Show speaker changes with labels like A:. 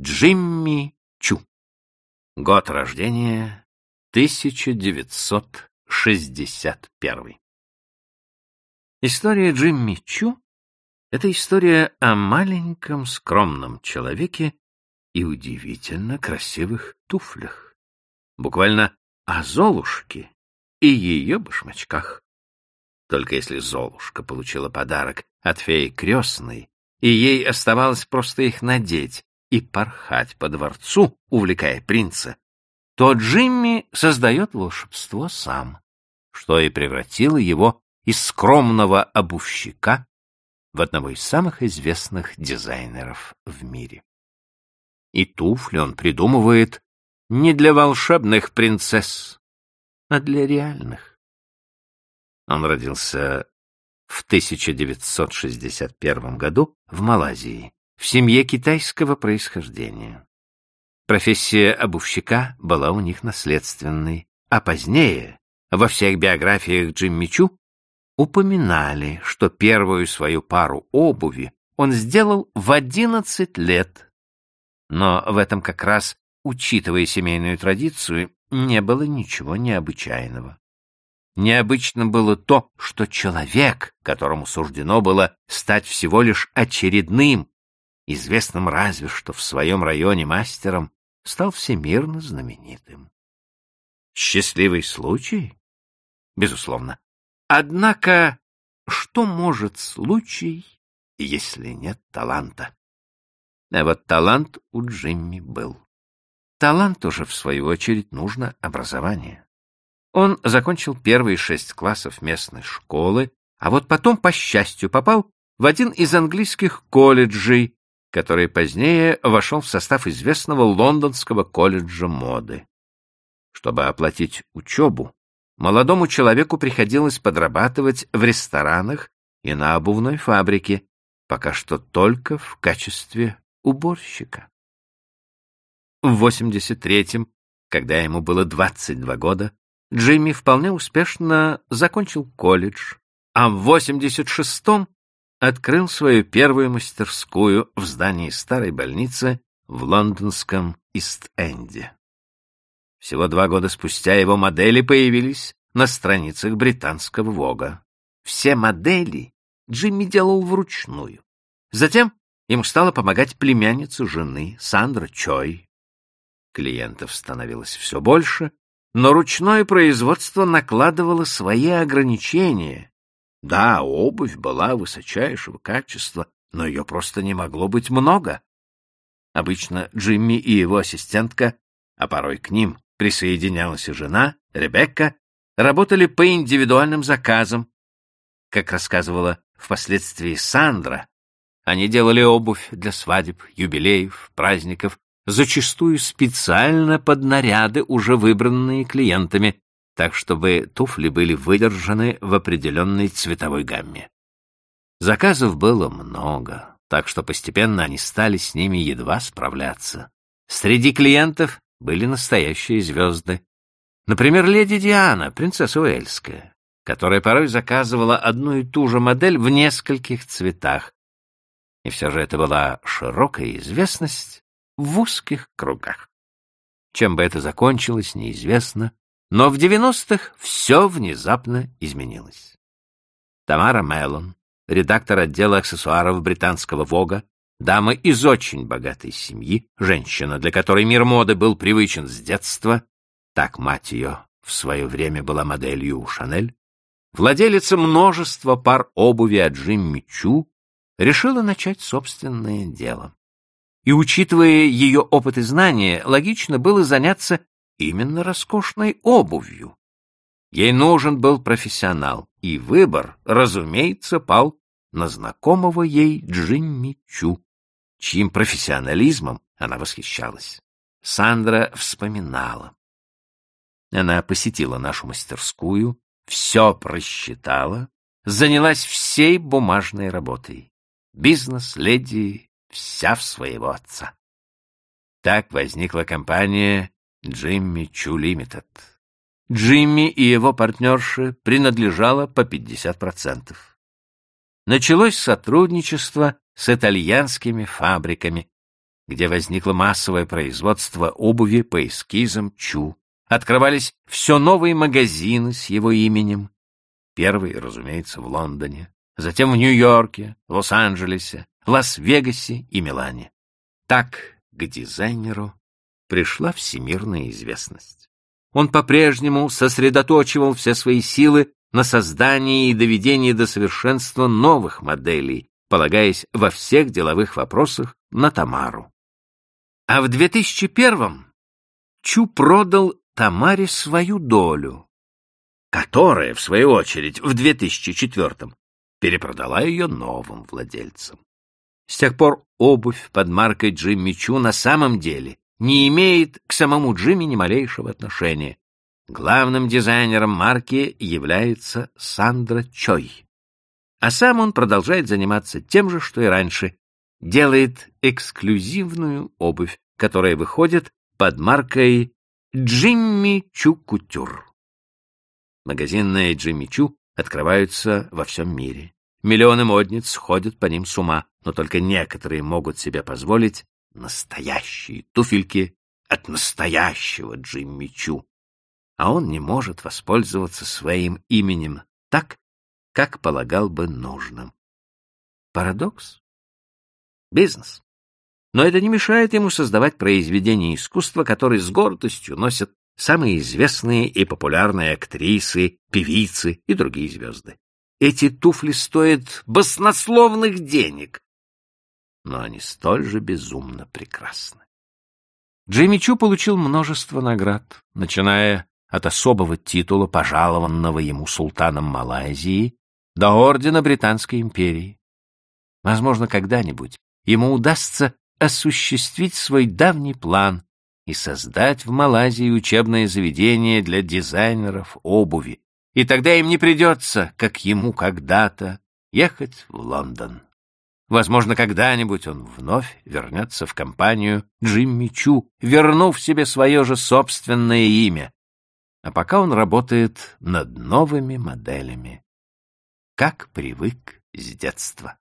A: Джимми Чу. Год рождения 1961. История Джимми Чу — это история о маленьком скромном человеке и удивительно красивых туфлях. Буквально о Золушке и ее башмачках. Только если Золушка получила подарок от феи крестной, и ей оставалось просто их надеть и порхать по дворцу, увлекая принца, то Джимми создает волшебство сам, что и превратило его из скромного обувщика в одного из самых известных дизайнеров в мире. И туфли он придумывает не для волшебных принцесс, а для реальных. Он родился в 1961 году в Малайзии, в семье китайского происхождения. Профессия обувщика была у них наследственной, а позднее во всех биографиях Джимми Чу упоминали, что первую свою пару обуви он сделал в 11 лет. Но в этом как раз, учитывая семейную традицию, не было ничего необычайного. Необычно было то, что человек, которому суждено было стать всего лишь очередным, известным разве что в своем районе мастером, стал всемирно знаменитым. Счастливый случай? Безусловно. Однако, что может случай, если нет таланта? А вот талант у Джимми был. Таланту же, в свою очередь, нужно образование. Он закончил первые шесть классов местной школы, а вот потом, по счастью, попал в один из английских колледжей, который позднее вошел в состав известного лондонского колледжа моды. Чтобы оплатить учебу, молодому человеку приходилось подрабатывать в ресторанах и на обувной фабрике, пока что только в качестве уборщика. В 83-м, когда ему было 22 года, Джимми вполне успешно закончил колледж, а в 86-м открыл свою первую мастерскую в здании старой больницы в лондонском Ист-Энде. Всего два года спустя его модели появились на страницах британского Вога. Все модели Джимми делал вручную. Затем ему стала помогать племянница жены, Сандра Чой. Клиентов становилось все больше, но ручное производство накладывало свои ограничения, да, обувь была высочайшего качества, но ее просто не могло быть много. Обычно Джимми и его ассистентка, а порой к ним присоединялась и жена, Ребекка, работали по индивидуальным заказам. Как рассказывала впоследствии Сандра, они делали обувь для свадеб, юбилеев, праздников, зачастую специально под наряды, уже выбранные клиентами, так чтобы туфли были выдержаны в определенной цветовой гамме. Заказов было много, так что постепенно они стали с ними едва справляться. Среди клиентов были настоящие звезды. Например, леди Диана, принцесса Уэльская, которая порой заказывала одну и ту же модель в нескольких цветах. И все же это была широкая известность в узких кругах. Чем бы это закончилось, неизвестно, но в 90-х все внезапно изменилось. Тамара Меллон, редактор отдела аксессуаров британского Вога, дама из очень богатой семьи, женщина, для которой мир моды был привычен с детства, так мать ее в свое время была моделью у Шанель, владелица множества пар обуви от Джимми Чу, решила начать собственное дело. И, учитывая ее опыт и знания, логично было заняться именно роскошной обувью. Ей нужен был профессионал, и выбор, разумеется, пал на знакомого ей Джимми Чу, чьим профессионализмом она восхищалась. Сандра вспоминала. Она посетила нашу мастерскую, все просчитала, занялась всей бумажной работой. Бизнес-леди вся в своего отца. Так возникла компания Джимми Чу Лимитед. Джимми и его партнерши принадлежало по 50%. Началось сотрудничество с итальянскими фабриками. где возникло массовое производство обуви по эскизам Чу. Открывались все новые магазины с его именем. Первый, разумеется, в Лондоне, затем в Нью-Йорке, Лос-Анджелесе, Лас-Вегасе и Милане. Так к дизайнеру пришла всемирная известность. Он по-прежнему сосредоточивал все свои силы на создании и доведении до совершенства новых моделей, полагаясь во всех деловых вопросах на Тамару. А в 2001-м Чу продал Тамаре свою долю, которая, в свою очередь, в 2004-м перепродала ее новым владельцам. С тех пор обувь под маркой Джимми Чу на самом деле не имеет к самому Джимми ни малейшего отношения. Главным дизайнером марки является Сандра Чой. А сам он продолжает заниматься тем же, что и раньше. Делает эксклюзивную обувь, которая выходит под маркой Джимми Чу Кутюр. Магазинные Джимми Чу открываются во всем мире. Миллионы модниц сходят по ним с ума, но только некоторые могут себе позволить настоящие туфельки от настоящего Джимми Чу. А он не может воспользоваться своим именем так, как полагал бы нужным. Парадокс? Бизнес. Но это не мешает ему создавать произведения искусства, которые с гордостью носят самые известные и популярные актрисы, певицы и другие звезды. Эти туфли стоят баснословных денег, но они столь же безумно прекрасны. Джимми Чу получил множество наград, начиная от особого титула, пожалованного ему султаном Малайзии, до ордена Британской империи. Возможно, когда-нибудь ему удастся осуществить свой давний план и создать в Малайзии учебное заведение для дизайнеров обуви, и тогда им не придется, как ему когда-то, ехать в Лондон. Возможно, когда-нибудь он вновь вернется в компанию Джимми Чу, вернув себе свое же собственное имя. А пока он работает над новыми моделями, как привык с детства.